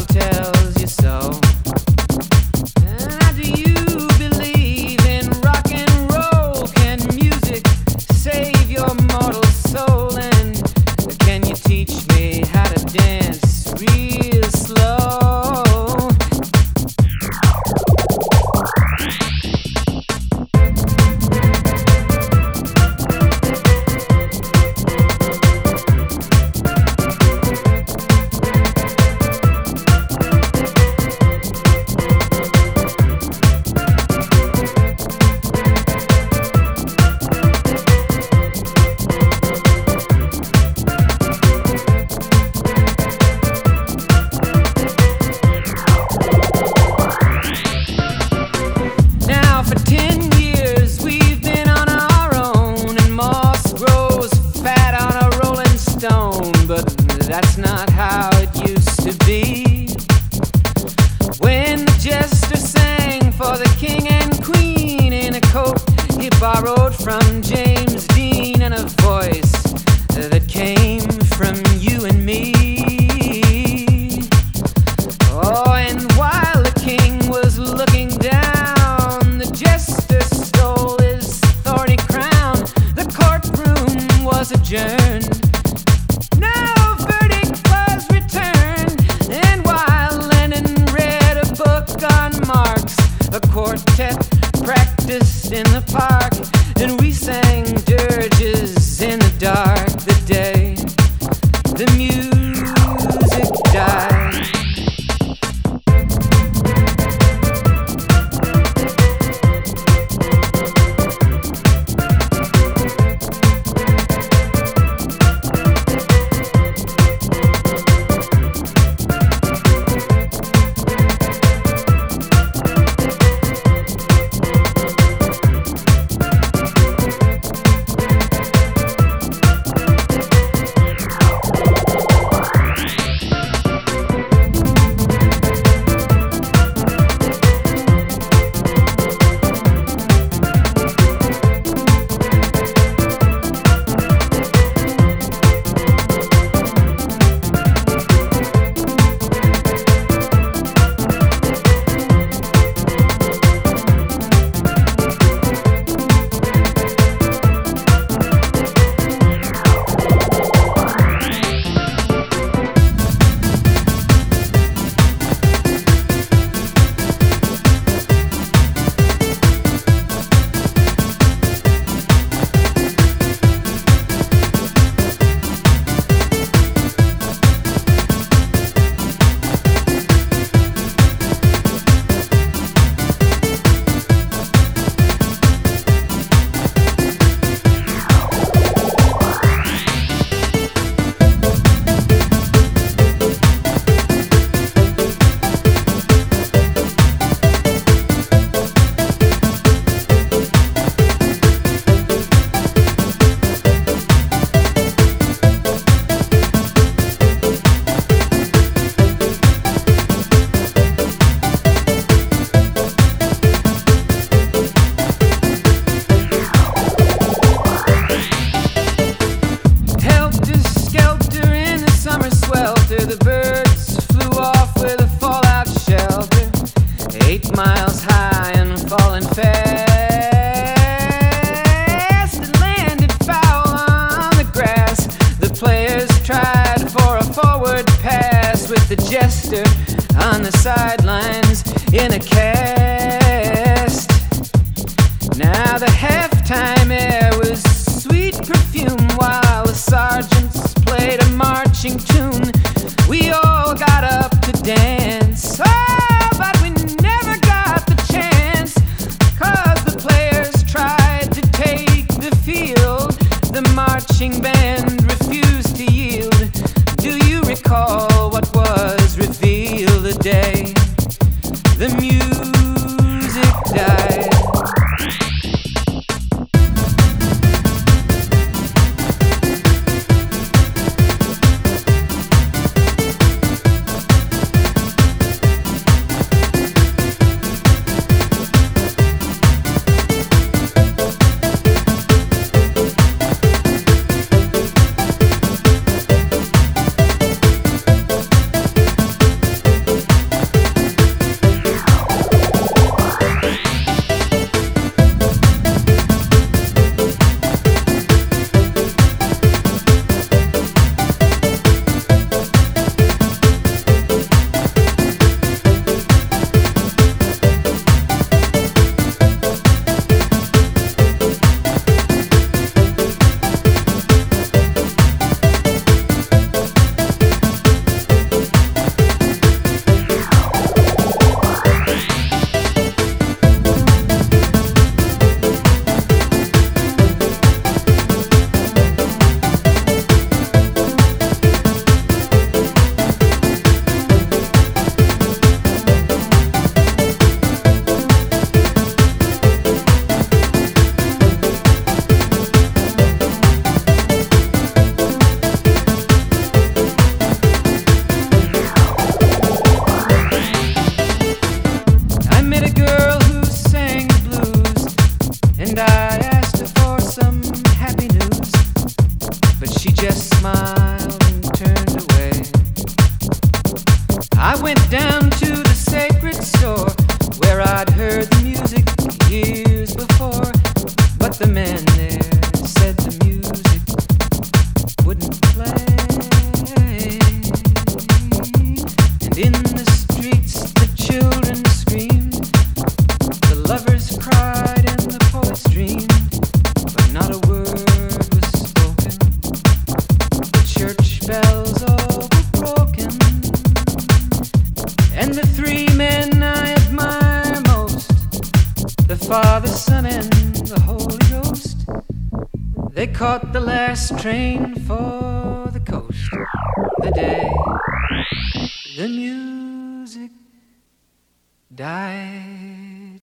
hotel. borrowed from James Dean and a voice that came from you and me. Oh, and while the king was looking down, the jester stole his thorny crown. The courtroom was adjourned. the jester on the sidelines in a cast. Now the halftime air was sweet perfume while the sergeants played a marching tune. We all the muse. I went down to the sacred store where I'd heard the music years before. But the man caught the last train for the coast. The day the music died.